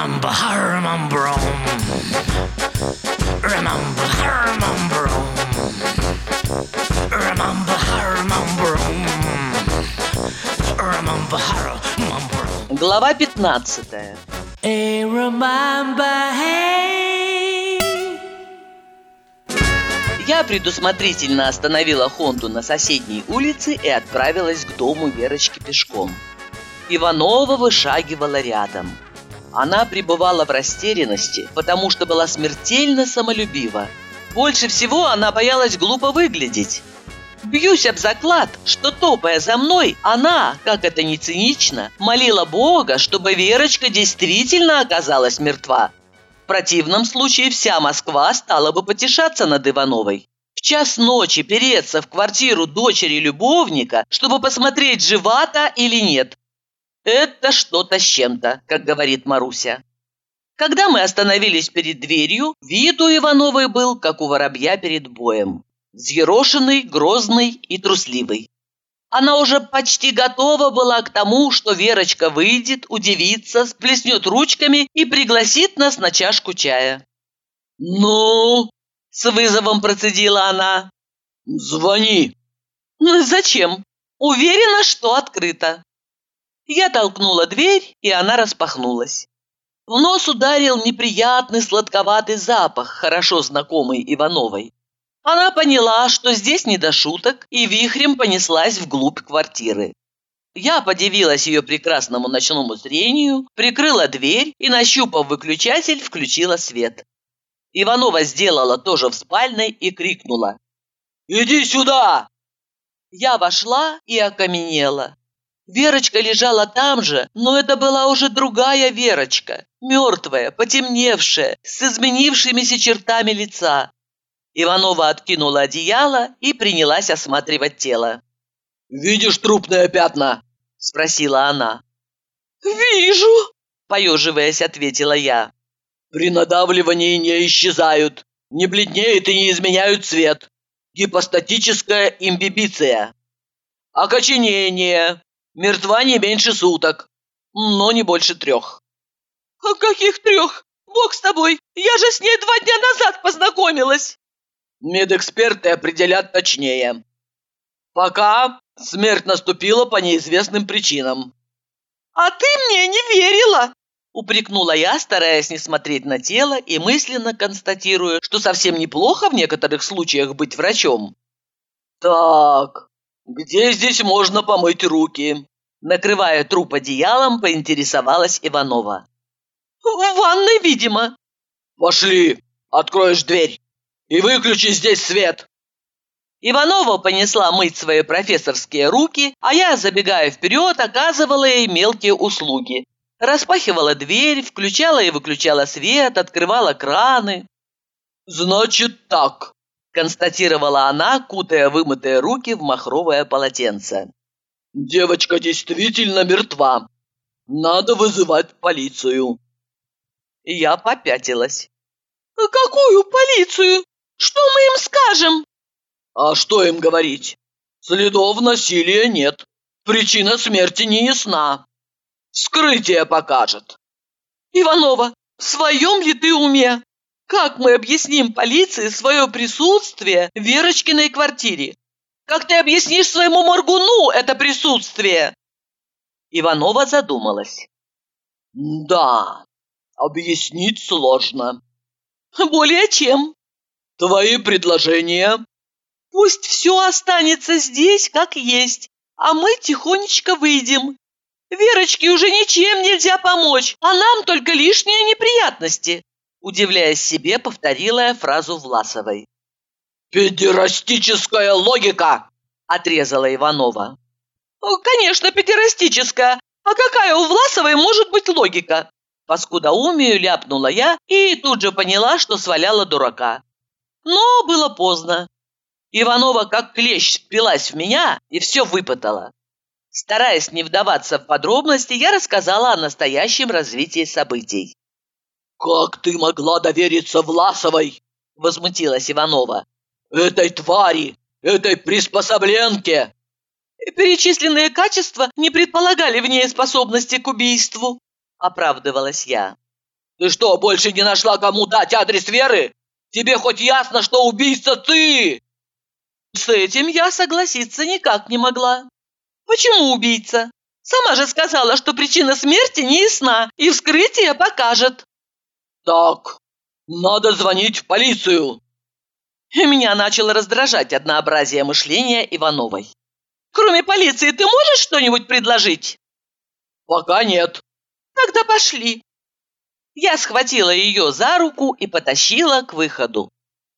Remember, remember, remember, remember, remember, remember, remember, remember. Глава 15 Hey, remember, hey. Я предусмотрительно остановила Хонду на соседней улице и отправилась к дому Верочки пешком. Иванова вышагивала рядом. Она пребывала в растерянности, потому что была смертельно самолюбива. Больше всего она боялась глупо выглядеть. Бьюсь об заклад, что, топая за мной, она, как это не цинично, молила Бога, чтобы Верочка действительно оказалась мертва. В противном случае вся Москва стала бы потешаться над Ивановой. В час ночи переться в квартиру дочери любовника, чтобы посмотреть, жива та или нет. Это что-то с чем-то, как говорит Маруся. Когда мы остановились перед дверью, вид у Ивановой был, как у воробья перед боем. Взъерошенный, грозный и трусливый. Она уже почти готова была к тому, что Верочка выйдет, удивится, сплеснет ручками и пригласит нас на чашку чая. «Ну?» – с вызовом процедила она. «Звони». «Ну зачем? Уверена, что открыто». Я толкнула дверь, и она распахнулась. В нос ударил неприятный сладковатый запах, хорошо знакомый Ивановой. Она поняла, что здесь не до шуток, и вихрем понеслась вглубь квартиры. Я подивилась ее прекрасному ночному зрению, прикрыла дверь и, нащупав выключатель, включила свет. Иванова сделала тоже в спальной и крикнула. «Иди сюда!» Я вошла и окаменела. Верочка лежала там же, но это была уже другая Верочка, мертвая, потемневшая, с изменившимися чертами лица. Иванова откинула одеяло и принялась осматривать тело. «Видишь трупные пятна?» – спросила она. «Вижу!» – поеживаясь, ответила я. «При надавливании не исчезают, не бледнеют и не изменяют цвет. Гипостатическая имбибиция. Окоченение. Мертва не меньше суток, но не больше трех». «А каких трех? Бог с тобой! Я же с ней два дня назад познакомилась!» Медэксперты определят точнее. Пока смерть наступила по неизвестным причинам. «А ты мне не верила!» Упрекнула я, стараясь не смотреть на тело и мысленно констатируя, что совсем неплохо в некоторых случаях быть врачом. «Так, где здесь можно помыть руки?» Накрывая труп одеялом, поинтересовалась Иванова. «В ванной, видимо». «Пошли, откроешь дверь и выключи здесь свет!» Иванова понесла мыть свои профессорские руки, а я, забегая вперед, оказывала ей мелкие услуги. Распахивала дверь, включала и выключала свет, открывала краны. «Значит так», – констатировала она, кутая вымытые руки в махровое полотенце. «Девочка действительно мертва. Надо вызывать полицию». Я попятилась. «Какую полицию? Что мы им скажем?» «А что им говорить? Следов насилия нет. Причина смерти не ясна. Вскрытие покажет». «Иванова, в своем ли ты уме? Как мы объясним полиции свое присутствие в Верочкиной квартире? Как ты объяснишь своему моргуну это присутствие?» Иванова задумалась. «Да, объяснить сложно». «Более чем?» «Твои предложения?» Пусть все останется здесь, как есть, а мы тихонечко выйдем. Верочке уже ничем нельзя помочь, а нам только лишние неприятности. Удивляясь себе, повторила я фразу Власовой. «Педерастическая логика!» – отрезала Иванова. «Конечно, педерастическая. А какая у Власовой может быть логика?» Паскудаумию ляпнула я и тут же поняла, что сваляла дурака. Но было поздно. Иванова как клещ впилась в меня и все выпытала. Стараясь не вдаваться в подробности, я рассказала о настоящем развитии событий. «Как ты могла довериться Власовой?» – возмутилась Иванова. «Этой твари! Этой приспособленке!» «Перечисленные качества не предполагали в ней способности к убийству», – оправдывалась я. Ты что, больше не нашла, кому дать адрес Веры? Тебе хоть ясно, что убийца ты?» С этим я согласиться никак не могла. Почему убийца? Сама же сказала, что причина смерти не ясна, и вскрытие покажет. Так, надо звонить в полицию. И меня начало раздражать однообразие мышления Ивановой. Кроме полиции ты можешь что-нибудь предложить? Пока нет. Тогда пошли. Я схватила ее за руку и потащила к выходу.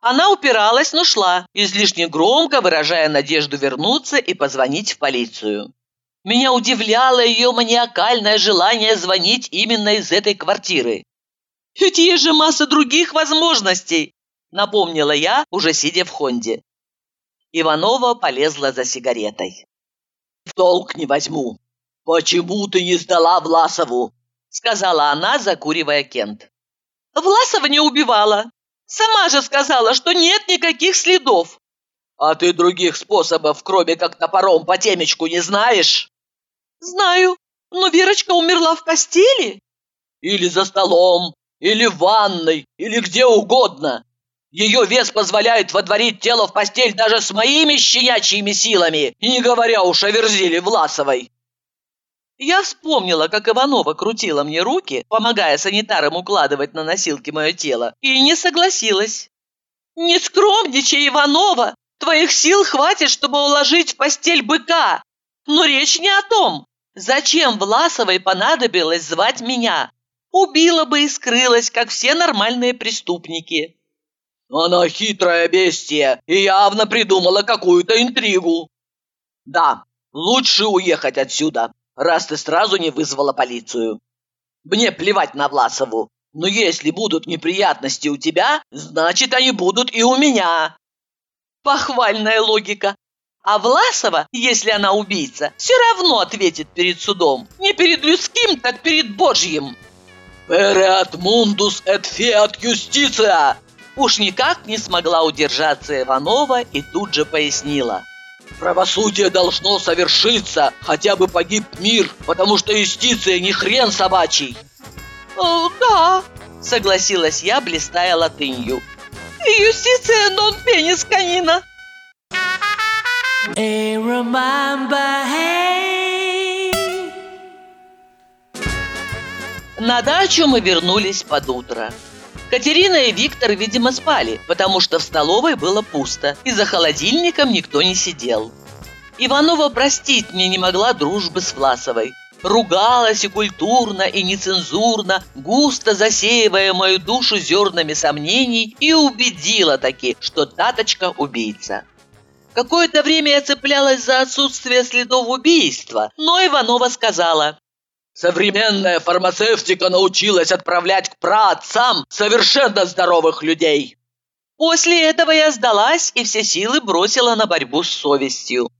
Она упиралась, но шла, излишне громко выражая надежду вернуться и позвонить в полицию. Меня удивляло ее маниакальное желание звонить именно из этой квартиры. «Ведь есть же масса других возможностей», напомнила я, уже сидя в Хонде. Иванова полезла за сигаретой. «В толк не возьму. Почему ты не сдала Власову?» сказала она, закуривая Кент. «Власова не убивала. Сама же сказала, что нет никаких следов». «А ты других способов, кроме как топором по темечку, не знаешь?» «Знаю. Но Верочка умерла в постели?» «Или за столом, или в ванной, или где угодно. Ее вес позволяет водворить тело в постель даже с моими щенячьими силами, не говоря уж о Верзиле Власовой. Я вспомнила, как Иванова крутила мне руки, помогая санитарам укладывать на носилки мое тело, и не согласилась. «Не скромничай, Иванова! Твоих сил хватит, чтобы уложить в постель быка! Но речь не о том! Зачем Власовой понадобилось звать меня? Убила бы и скрылась, как все нормальные преступники!» Она хитрая бестия и явно придумала какую-то интригу. Да, лучше уехать отсюда, раз ты сразу не вызвала полицию. Мне плевать на Власову, но если будут неприятности у тебя, значит, они будут и у меня. Похвальная логика. А Власова, если она убийца, все равно ответит перед судом. Не перед людским, так перед Божьим. «Переат мундус et fiat justitia!» Уж никак не смогла удержаться Иванова и тут же пояснила. Правосудие должно совершиться, хотя бы погиб мир, потому что юстиция не хрен собачий. О, да, согласилась я, блистая латынью. Юстиция нон пенис канина. Hey, remember, hey. На дачу мы вернулись под утро. Катерина и Виктор, видимо, спали, потому что в столовой было пусто, и за холодильником никто не сидел. Иванова простить мне не могла дружбы с Власовой. Ругалась и культурно, и нецензурно, густо засеивая мою душу зернами сомнений и убедила таки, что Таточка убийца. Какое-то время я цеплялась за отсутствие следов убийства, но Иванова сказала, Современная фармацевтика научилась отправлять к праотцам совершенно здоровых людей. После этого я сдалась и все силы бросила на борьбу с совестью.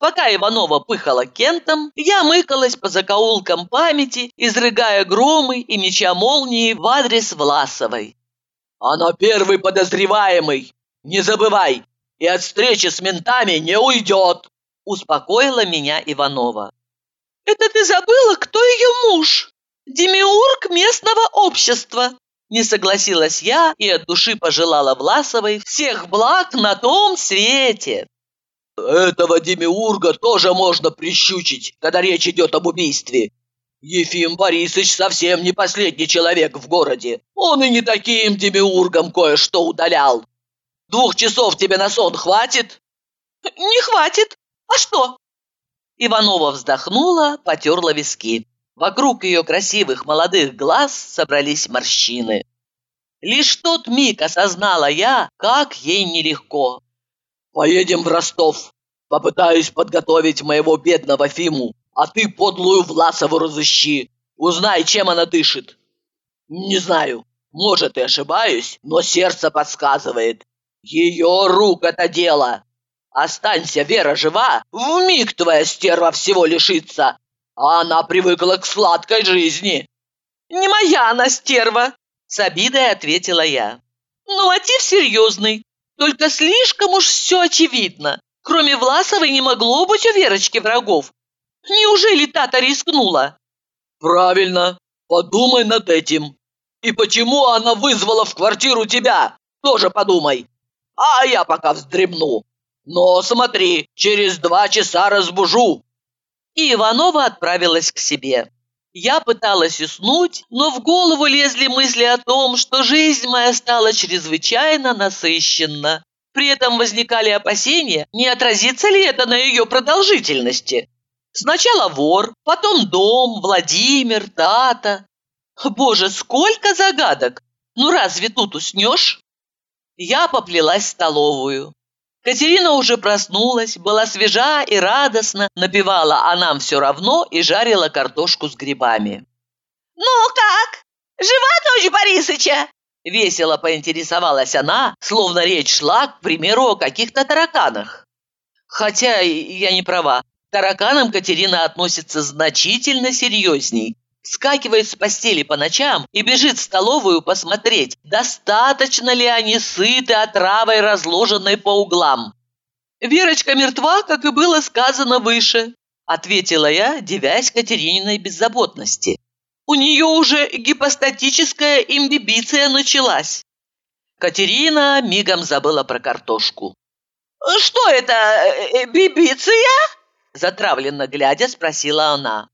Пока Иванова пыхала Кентом, я мыкалась по закоулкам памяти, изрыгая громы и меча молнии в адрес Власовой. «Она первый подозреваемый! Не забывай! И от встречи с ментами не уйдет!» Успокоила меня Иванова. «Это ты забыла, кто ее муж? Демиург местного общества!» Не согласилась я и от души пожелала Власовой всех благ на том свете. Этого демиурга тоже можно прищучить, когда речь идет об убийстве. Ефим Борисович совсем не последний человек в городе. Он и не таким демиургом кое-что удалял. Двух часов тебе на сон хватит? Не хватит. А что? Иванова вздохнула, потерла виски. Вокруг ее красивых молодых глаз собрались морщины. Лишь тот миг осознала я, как ей нелегко. «Поедем в Ростов. Попытаюсь подготовить моего бедного Фиму, а ты подлую Власову разыщи. Узнай, чем она дышит». «Не знаю. Может, и ошибаюсь, но сердце подсказывает. Ее рук это дело. Останься, Вера, жива, вмиг твоя стерва всего лишится. А она привыкла к сладкой жизни. Не моя она стерва, с обидой ответила я. Ну, мотив серьезный, только слишком уж все очевидно. Кроме Власовой не могло быть у Верочки врагов. Неужели Тата рискнула? Правильно, подумай над этим. И почему она вызвала в квартиру тебя? Тоже подумай. А я пока вздремну. Но смотри, через два часа разбужу. И Иванова отправилась к себе. Я пыталась уснуть, но в голову лезли мысли о том, что жизнь моя стала чрезвычайно насыщенна. При этом возникали опасения, не отразится ли это на ее продолжительности. Сначала вор, потом дом, Владимир, Тата. Боже, сколько загадок! Ну разве тут уснешь? Я поплелась в столовую. Катерина уже проснулась, была свежа и радостна, напевала «А нам все равно» и жарила картошку с грибами. «Ну как? Жива дочь Борисыча?» Весело поинтересовалась она, словно речь шла, к примеру, о каких-то тараканах. Хотя я не права. К тараканам Катерина относится значительно серьезней. Скакивает с постели по ночам и бежит в столовую посмотреть, достаточно ли они сыты отравой, разложенной по углам. «Верочка мертва, как и было сказано выше», ответила я, девясь Катерининой беззаботности. У нее уже гипостатическая имбибиция началась. Катерина мигом забыла про картошку. «Что это, э, бибиция?» Затравленно глядя, спросила она.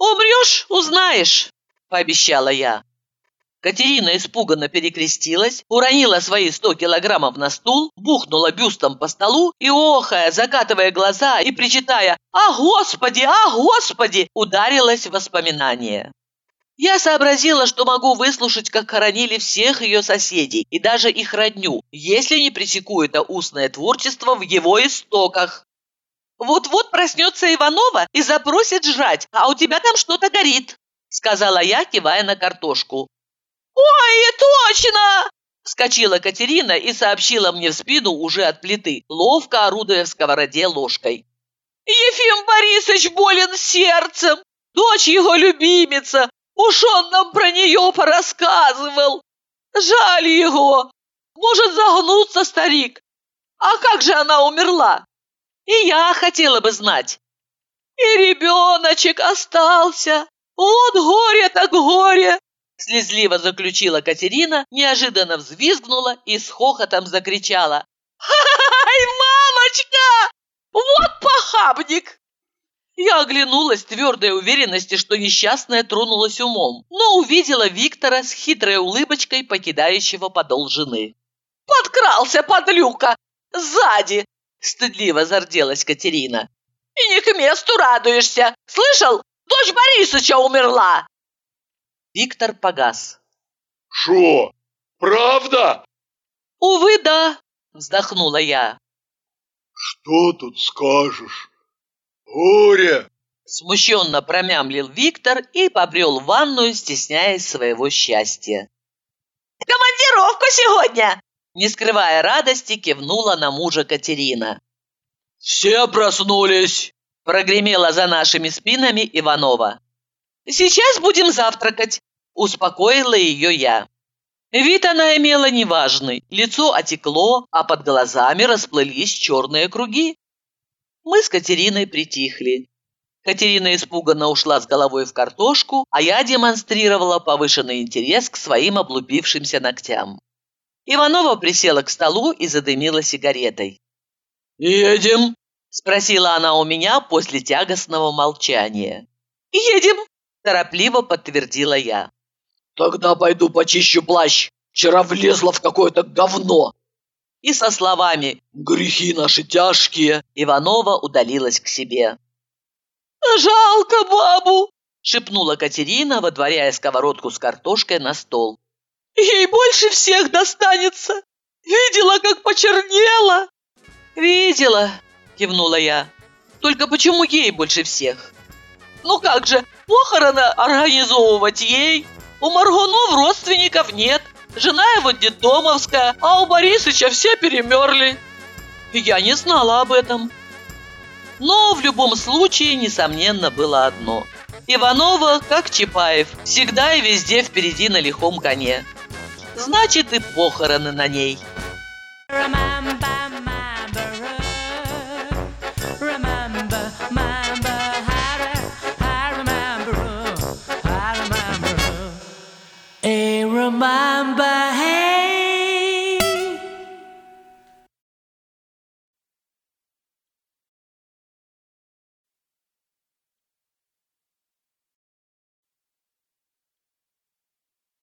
«Умрешь, узнаешь», – пообещала я. Катерина испуганно перекрестилась, уронила свои сто килограммов на стул, бухнула бюстом по столу и, охая, закатывая глаза и причитая «А, Господи! А, Господи!» ударилась в воспоминания. Я сообразила, что могу выслушать, как хоронили всех ее соседей и даже их родню, если не пресеку это устное творчество в его истоках. «Вот-вот проснется Иванова и запросит жрать, а у тебя там что-то горит», сказала я, кивая на картошку. «Ой, точно!» Вскочила Катерина и сообщила мне в спину уже от плиты, ловко орудуя в сковороде ложкой. «Ефим Борисович болен сердцем! Дочь его любимица! Уж он нам про нее порассказывал! Жаль его! Может загнуться старик! А как же она умерла?» И я хотела бы знать. И ребеночек остался. Вот горе так горе. Слезливо заключила Катерина, неожиданно взвизгнула и с хохотом закричала. «Ай, мамочка! Вот похабник!» Я оглянулась твердой уверенности, что несчастная тронулась умом, но увидела Виктора с хитрой улыбочкой, покидающего подол жены. «Подкрался подлюка! Сзади! Стыдливо зарделась Катерина. «И не к месту радуешься! Слышал? Дочь Борисыча умерла!» Виктор погас. «Шо? Правда?» «Увы, да!» – вздохнула я. «Что тут скажешь? Горе!» Смущенно промямлил Виктор и побрел в ванную, стесняясь своего счастья. «Командировку сегодня!» Не скрывая радости, кивнула на мужа Катерина. «Все проснулись!» – прогремела за нашими спинами Иванова. «Сейчас будем завтракать!» – успокоила ее я. Вид она имела неважный, лицо отекло, а под глазами расплылись черные круги. Мы с Катериной притихли. Катерина испуганно ушла с головой в картошку, а я демонстрировала повышенный интерес к своим облупившимся ногтям. Иванова присела к столу и задымила сигаретой. «Едем?» – спросила она у меня после тягостного молчания. «Едем!» – торопливо подтвердила я. «Тогда пойду почищу плащ. Вчера влезла в какое-то говно». И со словами «Грехи наши тяжкие» Иванова удалилась к себе. «Жалко бабу!» – шепнула Катерина, водворяя сковородку с картошкой на стол. Ей больше всех достанется. Видела, как почернела?» «Видела», – кивнула я. «Только почему ей больше всех?» «Ну как же, похороны организовывать ей? У Маргунов родственников нет, жена его детдомовская, а у Борисыча все перемерли». Я не знала об этом. Но в любом случае, несомненно, было одно. Иванова, как Чапаев, всегда и везде впереди на лихом коне значит и похороны на ней.